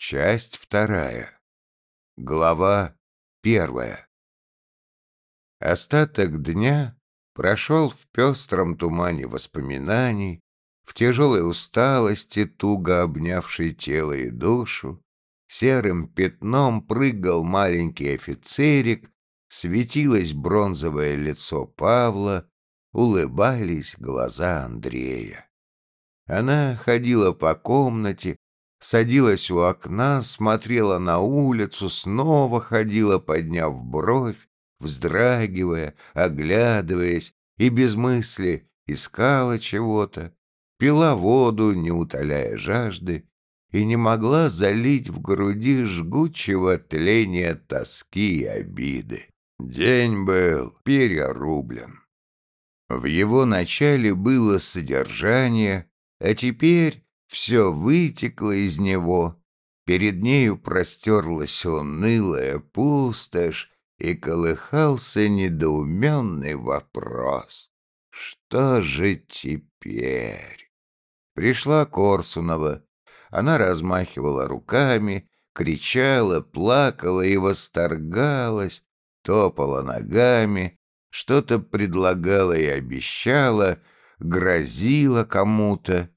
Часть вторая. Глава первая. Остаток дня прошел в пестром тумане воспоминаний, в тяжелой усталости, туго обнявшей тело и душу. Серым пятном прыгал маленький офицерик, светилось бронзовое лицо Павла, улыбались глаза Андрея. Она ходила по комнате, садилась у окна, смотрела на улицу, снова ходила, подняв бровь, вздрагивая, оглядываясь и без мысли искала чего-то, пила воду, не утоляя жажды, и не могла залить в груди жгучего тления тоски и обиды. День был перерублен. В его начале было содержание, а теперь все вытекло из него. Перед нею простерлась унылая пустошь, и колыхался недоуменный вопрос. Что же теперь? Пришла Корсунова. Она размахивала руками, кричала, плакала и восторгалась, топала ногами, что-то предлагала и обещала, грозила кому-то.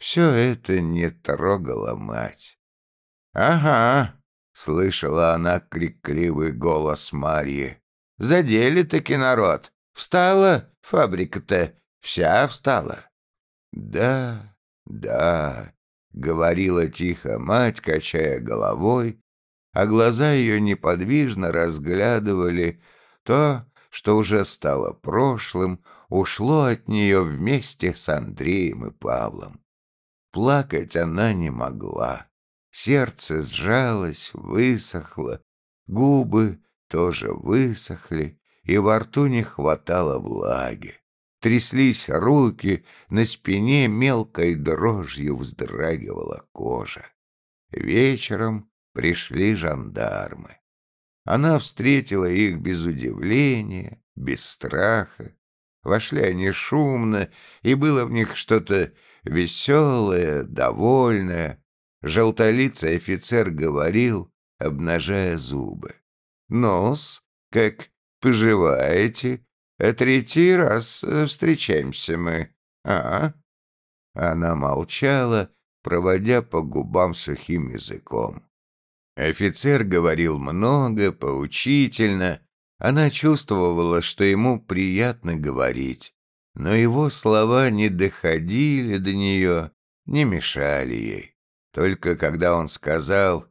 Все это не трогало мать. «Ага», — слышала она крикливый голос Марьи. «Задели таки народ. Встала фабрика-то, вся встала». «Да, да», — говорила тихо мать, качая головой, а глаза ее неподвижно разглядывали то, что уже стало прошлым, ушло от нее вместе с Андреем и Павлом. Плакать она не могла. Сердце сжалось, высохло, губы тоже высохли, и во рту не хватало влаги. Тряслись руки, на спине мелкой дрожью вздрагивала кожа. Вечером пришли жандармы. Она встретила их без удивления, без страха. Вошли они шумно, и было в них что-то веселое, довольное. Желтолицый офицер говорил, обнажая зубы. «Нос, как поживаете? А третий раз встречаемся мы, а?» Она молчала, проводя по губам сухим языком. Офицер говорил много, поучительно. Она чувствовала, что ему приятно говорить но его слова не доходили до нее, не мешали ей. Только когда он сказал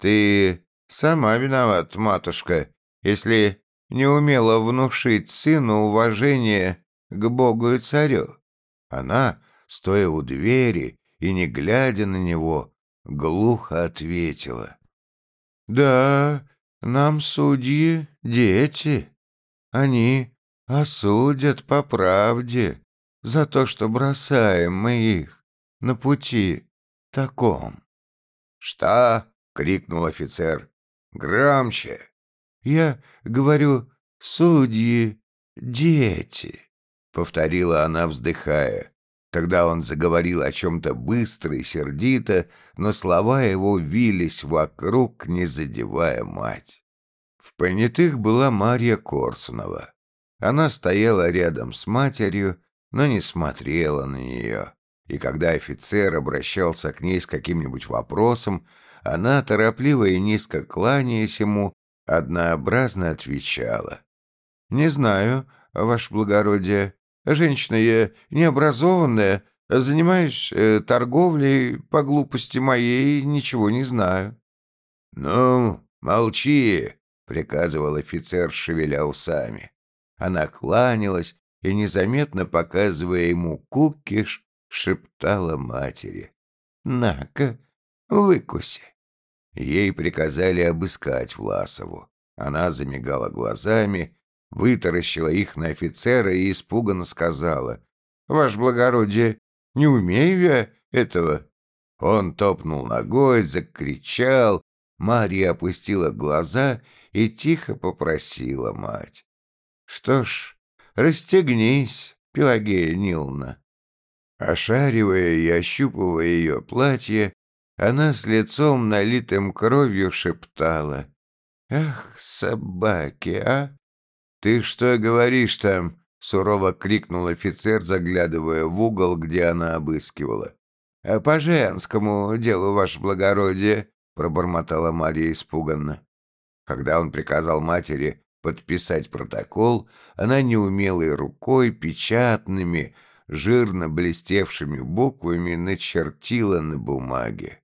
«Ты сама виноват, матушка, если не умела внушить сыну уважение к Богу и царю». Она, стоя у двери и не глядя на него, глухо ответила. «Да, нам судьи — дети. Они осудят по правде за то, что бросаем мы их на пути таком. «Что?» — крикнул офицер. «Громче!» «Я говорю, судьи, дети!» — повторила она, вздыхая. Тогда он заговорил о чем-то быстро и сердито, но слова его вились вокруг, не задевая мать. В понятых была Марья Корсунова. Она стояла рядом с матерью, но не смотрела на нее. И когда офицер обращался к ней с каким-нибудь вопросом, она, торопливо и низко кланяясь ему, однообразно отвечала. «Не знаю, ваше благородие. Женщина я необразованная, занимаюсь э, торговлей, по глупости моей ничего не знаю». «Ну, молчи», — приказывал офицер, шевеля усами. Она кланялась и, незаметно показывая ему кукиш, шептала матери. «На-ка, выкуси!» Ей приказали обыскать Власову. Она замигала глазами, вытаращила их на офицера и испуганно сказала. «Ваше благородие, не умею я этого!» Он топнул ногой, закричал. Марья опустила глаза и тихо попросила мать. Что ж, расстегнись, Пелагея Нилна. Ошаривая и ощупывая ее платье, она с лицом, налитым кровью, шептала. «Ах, собаки, а! Ты что говоришь там?» — сурово крикнул офицер, заглядывая в угол, где она обыскивала. «А «По женскому делу, ваше благородие», — пробормотала Мария испуганно. Когда он приказал матери подписать протокол, она неумелой рукой, печатными, жирно блестевшими буквами начертила на бумаге.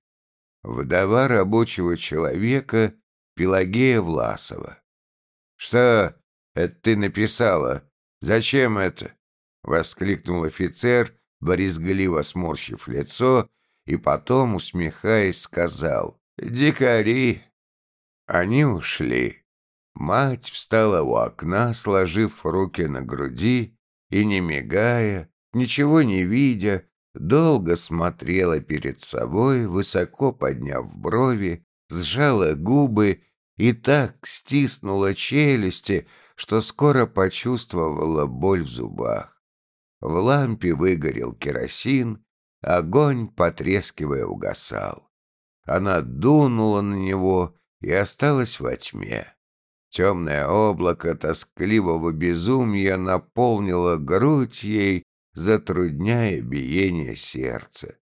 Вдова рабочего человека Пелагея Власова. «Что это ты написала? Зачем это?» — воскликнул офицер, борезгливо сморщив лицо, и потом, усмехаясь, сказал «Дикари!» Они ушли. Мать встала у окна, сложив руки на груди и, не мигая, ничего не видя, долго смотрела перед собой, высоко подняв брови, сжала губы и так стиснула челюсти, что скоро почувствовала боль в зубах. В лампе выгорел керосин, огонь, потрескивая, угасал. Она дунула на него и осталась во тьме. Темное облако тоскливого безумия наполнило грудь ей, затрудняя биение сердца.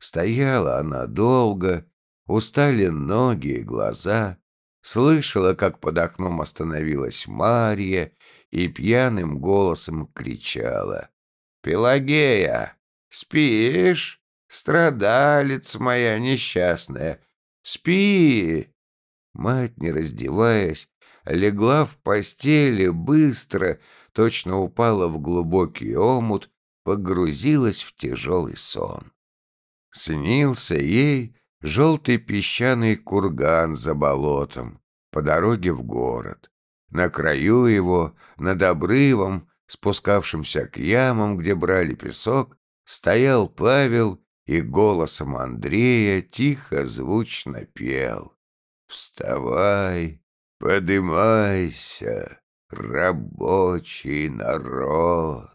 Стояла она долго, устали ноги и глаза, слышала, как под окном остановилась Марья и пьяным голосом кричала. «Пелагея, спишь? Страдалец моя несчастная, спи!» Мать, не раздеваясь, легла в постели быстро, точно упала в глубокий омут, погрузилась в тяжелый сон. Снился ей желтый песчаный курган за болотом по дороге в город. На краю его, над обрывом, спускавшимся к ямам, где брали песок, стоял Павел и голосом Андрея тихо звучно пел. «Вставай, подымайся, рабочий народ!»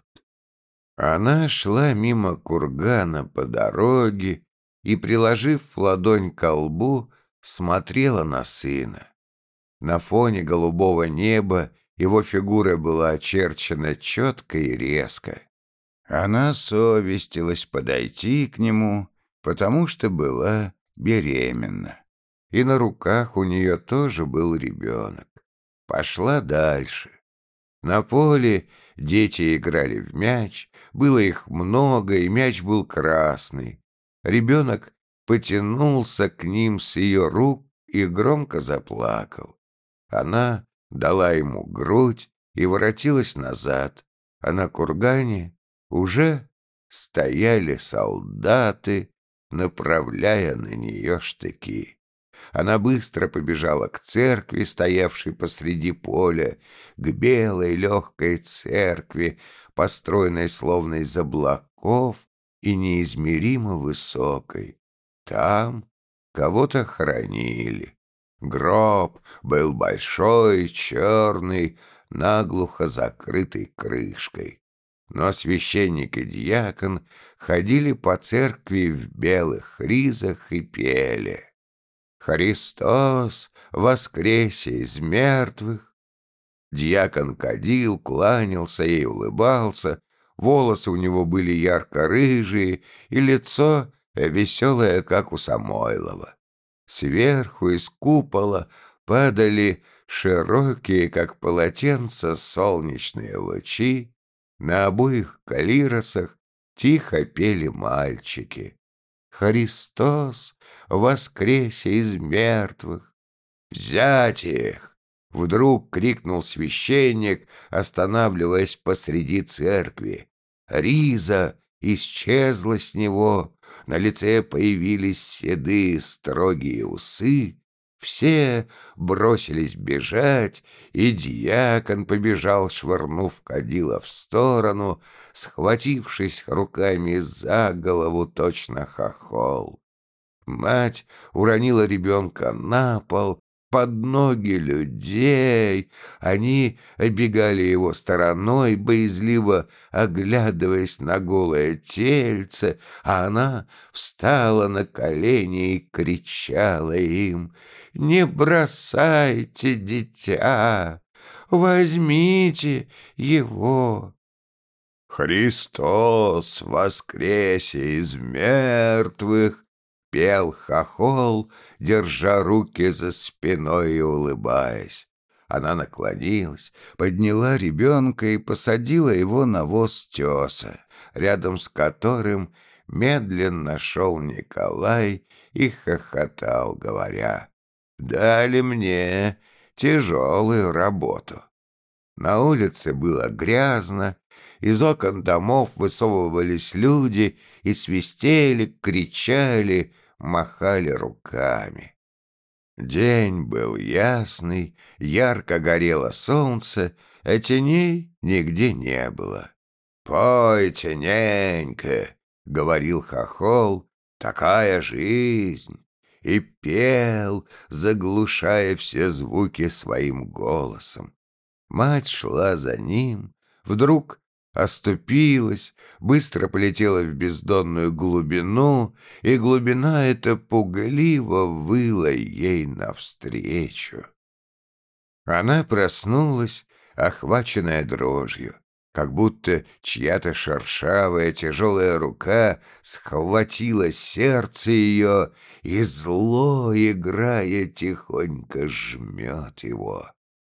Она шла мимо кургана по дороге и, приложив ладонь к лбу, смотрела на сына. На фоне голубого неба его фигура была очерчена четко и резко. Она совестилась подойти к нему, потому что была беременна. И на руках у нее тоже был ребенок. Пошла дальше. На поле дети играли в мяч, было их много, и мяч был красный. Ребенок потянулся к ним с ее рук и громко заплакал. Она дала ему грудь и воротилась назад, а на кургане уже стояли солдаты, направляя на нее штыки. Она быстро побежала к церкви, стоявшей посреди поля, к белой легкой церкви, построенной словно из облаков и неизмеримо высокой. Там кого-то хоронили. Гроб был большой, черный, наглухо закрытый крышкой. Но священник и дьякон ходили по церкви в белых ризах и пели. «Христос воскресе из мертвых!» Дьякон кадил, кланялся и улыбался, волосы у него были ярко-рыжие, и лицо веселое, как у Самойлова. Сверху из купола падали широкие, как полотенца, солнечные лучи, на обоих калиросах тихо пели мальчики. «Христос воскресе из мертвых! Взять их!» Вдруг крикнул священник, останавливаясь посреди церкви. Риза исчезла с него, на лице появились седые строгие усы, все бросились бежать, и дьякон побежал, швырнув кадила в сторону, схватившись руками за голову точно хохол. Мать уронила ребенка на пол, под ноги людей. Они обегали его стороной, боязливо оглядываясь на голое тельце, а она встала на колени и кричала им «Не бросайте дитя! Возьмите его!» «Христос воскресе из мертвых!» — пел хохол, держа руки за спиной и улыбаясь. Она наклонилась, подняла ребенка и посадила его на воз теса, рядом с которым медленно шел Николай и хохотал, говоря, «Дали мне тяжелую работу». На улице было грязно, из окон домов высовывались люди и свистели, кричали, махали руками. День был ясный, ярко горело солнце, а теней нигде не было. «Пойте, ненька!» — говорил хохол, — «такая жизнь!» И пел, заглушая все звуки своим голосом. Мать шла за ним, вдруг оступилась, быстро полетела в бездонную глубину, и глубина эта пугливо выла ей навстречу. Она проснулась, охваченная дрожью, как будто чья-то шершавая тяжелая рука схватила сердце ее и зло, играя, тихонько жмет его.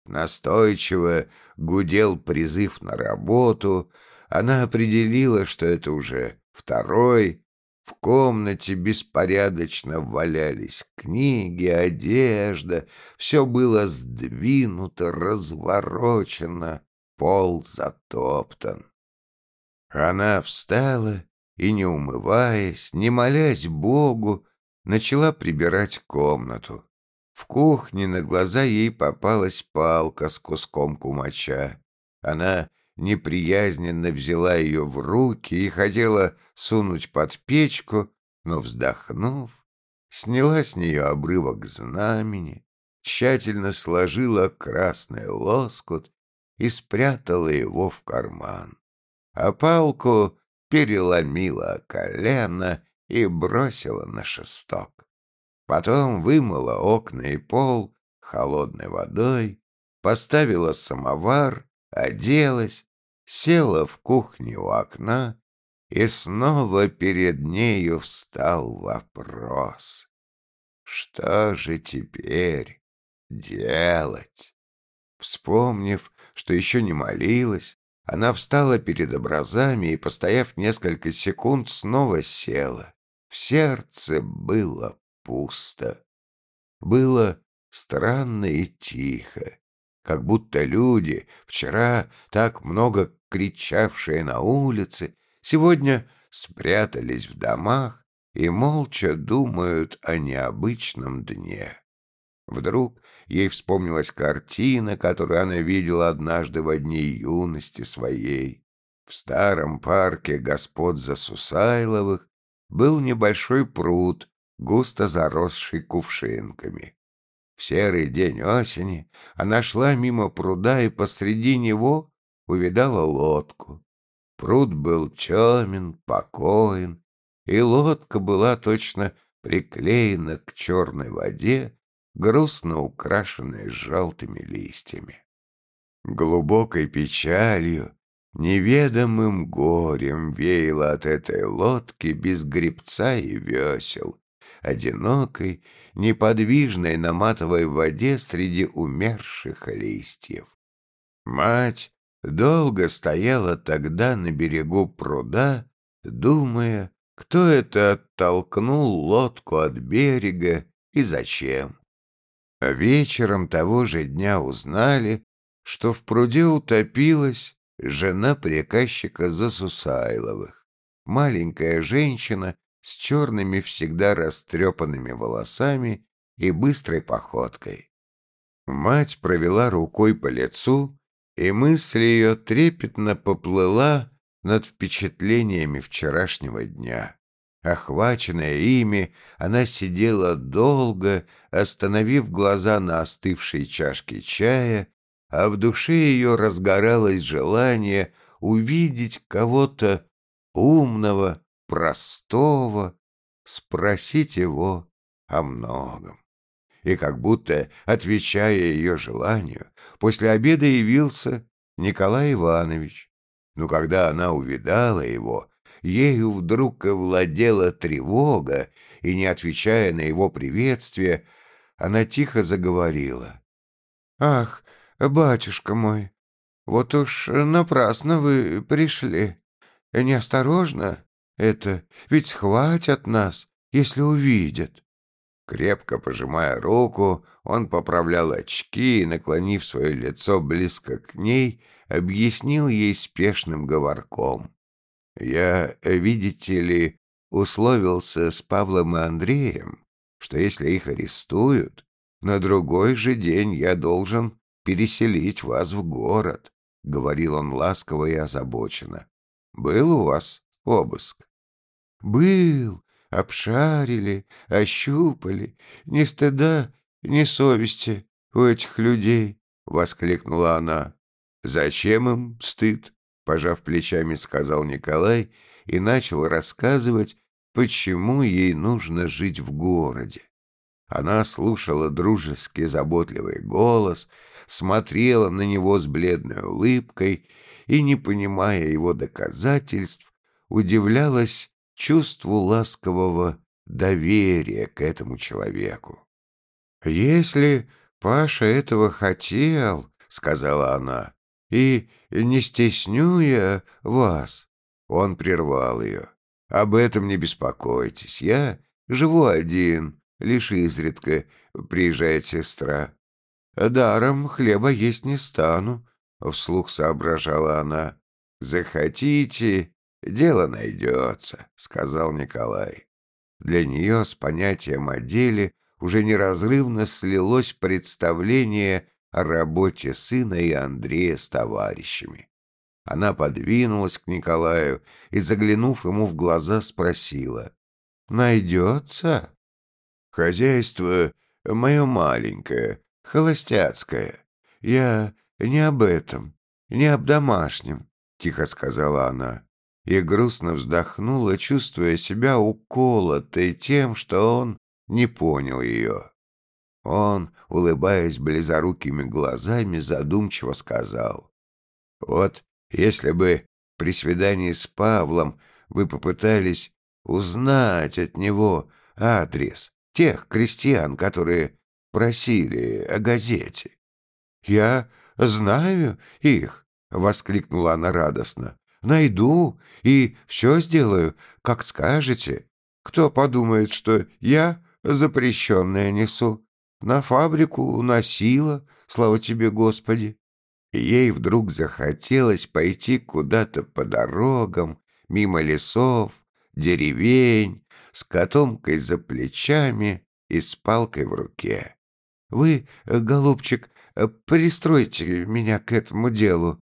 Настойчиво гудел призыв на работу. Она определила, что это уже второй. В комнате беспорядочно валялись книги, одежда. Все было сдвинуто, разворочено, пол затоптан. Она встала и, не умываясь, не молясь Богу, начала прибирать комнату. В кухне на глаза ей попалась палка с куском кумача. Она неприязненно взяла ее в руки и хотела сунуть под печку, но, вздохнув, сняла с нее обрывок знамени, тщательно сложила красный лоскут и спрятала его в карман. А палку переломила колено и бросила на шесток. Потом вымыла окна и пол холодной водой, поставила самовар, оделась, села в кухне у окна, и снова перед нею встал вопрос. Что же теперь делать? Вспомнив, что еще не молилась, она встала перед образами и, постояв несколько секунд, снова села. В сердце было пусто. Было странно и тихо, как будто люди, вчера так много кричавшие на улице, сегодня спрятались в домах и молча думают о необычном дне. Вдруг ей вспомнилась картина, которую она видела однажды в дни юности своей. В старом парке господ Засусайловых был небольшой пруд, густо заросший кувшинками. В серый день осени она шла мимо пруда и посреди него увидала лодку. Пруд был темен, покоен, и лодка была точно приклеена к черной воде, грустно украшенной желтыми листьями. Глубокой печалью, неведомым горем веяло от этой лодки без гребца и весел, одинокой, неподвижной на матовой воде среди умерших листьев. Мать долго стояла тогда на берегу пруда, думая, кто это оттолкнул лодку от берега и зачем. А вечером того же дня узнали, что в пруде утопилась жена приказчика Засусайловых, маленькая женщина с черными всегда растрепанными волосами и быстрой походкой. Мать провела рукой по лицу, и мысль ее трепетно поплыла над впечатлениями вчерашнего дня. Охваченная ими, она сидела долго, остановив глаза на остывшей чашке чая, а в душе ее разгоралось желание увидеть кого-то умного, простого, спросить его о многом. И как будто, отвечая ее желанию, после обеда явился Николай Иванович. Но когда она увидала его, ею вдруг овладела тревога, и, не отвечая на его приветствие, она тихо заговорила. «Ах, батюшка мой, вот уж напрасно вы пришли. Неосторожно это, ведь схватят нас, если увидят». Крепко пожимая руку, он поправлял очки и, наклонив свое лицо близко к ней, объяснил ей спешным говорком. «Я, видите ли, условился с Павлом и Андреем, что если их арестуют, на другой же день я должен переселить вас в город», — говорил он ласково и озабоченно. «Был у вас обыск?» «Был, обшарили, ощупали, ни стыда, ни совести у этих людей», — воскликнула она. «Зачем им стыд?» — пожав плечами, сказал Николай и начал рассказывать, почему ей нужно жить в городе. Она слушала дружеский заботливый голос, смотрела на него с бледной улыбкой и, не понимая его доказательств, удивлялась чувству ласкового доверия к этому человеку. «Если Паша этого хотел, — сказала она, — и не стесню я вас, он прервал ее. Об этом не беспокойтесь, я живу один, лишь изредка приезжает сестра. Даром хлеба есть не стану, — вслух соображала она. «Захотите, дело найдется», — сказал Николай. Для нее с понятием о деле уже неразрывно слилось представление о работе сына и Андрея с товарищами. Она подвинулась к Николаю и, заглянув ему в глаза, спросила. «Найдется?» «Хозяйство мое маленькое, холостяцкое. Я не об этом, не об домашнем», — тихо сказала она. И грустно вздохнула, чувствуя себя уколотой тем, что он не понял ее. Он, улыбаясь близорукими глазами, задумчиво сказал. «Вот если бы при свидании с Павлом вы попытались узнать от него адрес тех крестьян, которые просили о газете». «Я знаю их», — воскликнула она радостно. «Найду и все сделаю, как скажете. Кто подумает, что я запрещенное несу? На фабрику носила, слава тебе, Господи». Ей вдруг захотелось пойти куда-то по дорогам, мимо лесов, деревень, с котомкой за плечами и с палкой в руке. «Вы, голубчик, пристройте меня к этому делу.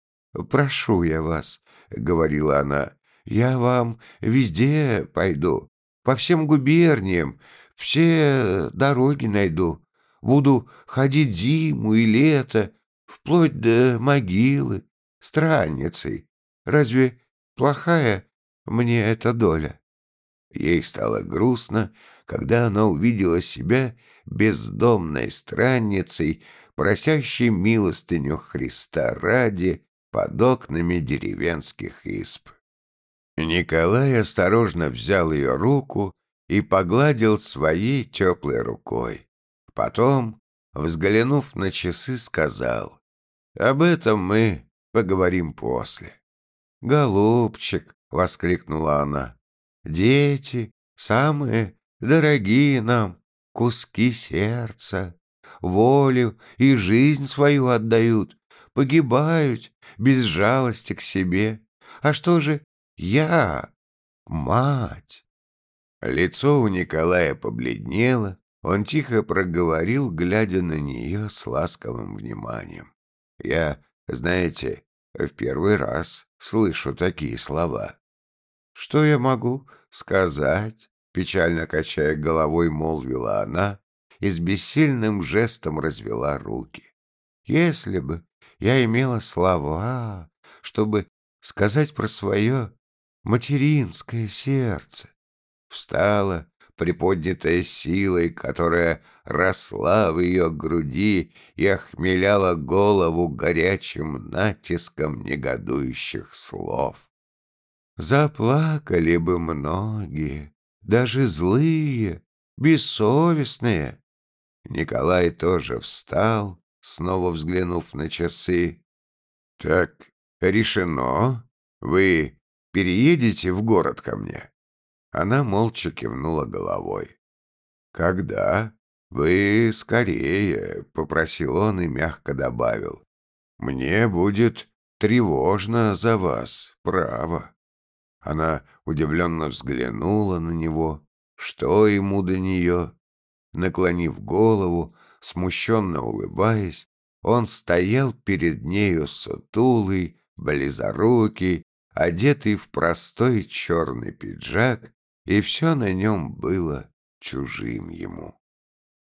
Прошу я вас», — говорила она. «Я вам везде пойду, по всем губерниям, все дороги найду. Буду ходить зиму и лето, вплоть до могилы, странницей. Разве плохая мне эта доля? Ей стало грустно, когда она увидела себя бездомной странницей, просящей милостыню Христа ради под окнами деревенских исп. Николай осторожно взял ее руку и погладил своей теплой рукой. Потом, взглянув на часы, сказал, «Об этом мы поговорим после». «Голубчик!» — воскликнула она. «Дети самые дорогие нам, куски сердца, волю и жизнь свою отдают, погибают без жалости к себе. А что же я, мать?» Лицо у Николая побледнело, он тихо проговорил, глядя на нее с ласковым вниманием. «Я, знаете, в первый раз слышу такие слова. Что я могу сказать? Печально качая головой, молвила она и с бессильным жестом развела руки. Если бы я имела слова, чтобы сказать про свое материнское сердце, встала, приподнятая силой, которая росла в ее груди и охмеляла голову горячим натиском негодующих слов. Заплакали бы многие, даже злые, бессовестные. Николай тоже встал, снова взглянув на часы. «Так, решено. Вы переедете в город ко мне?» Она молча кивнула головой. «Когда?» «Вы скорее», — попросил он и мягко добавил. «Мне будет тревожно за вас, право». Она удивленно взглянула на него. Что ему до нее? Наклонив голову, смущенно улыбаясь, он стоял перед нею сутулый, близорукий, одетый в простой черный пиджак и все на нем было чужим ему.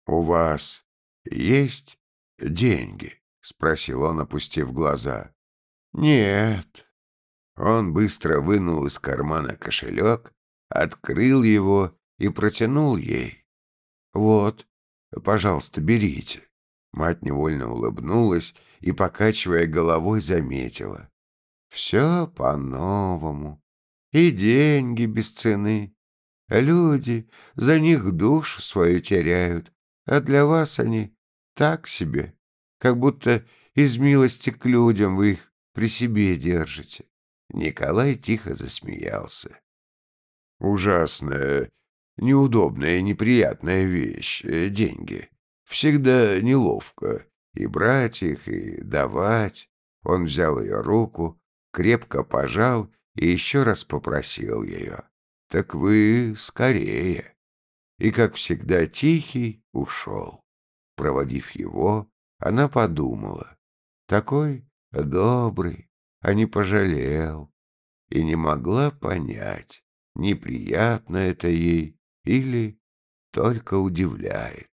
«У вас есть деньги?» — спросил он, опустив глаза. «Нет». Он быстро вынул из кармана кошелек, открыл его и протянул ей. «Вот, пожалуйста, берите». Мать невольно улыбнулась и, покачивая головой, заметила. «Все по-новому. И деньги без цены, Люди за них душу свою теряют, а для вас они так себе, как будто из милости к людям вы их при себе держите. Николай тихо засмеялся. Ужасная, неудобная неприятная вещь — деньги. Всегда неловко и брать их, и давать. Он взял ее руку, крепко пожал и еще раз попросил ее. Так вы скорее. И, как всегда, тихий ушел. Проводив его, она подумала. Такой добрый, а не пожалел. И не могла понять, неприятно это ей или только удивляет.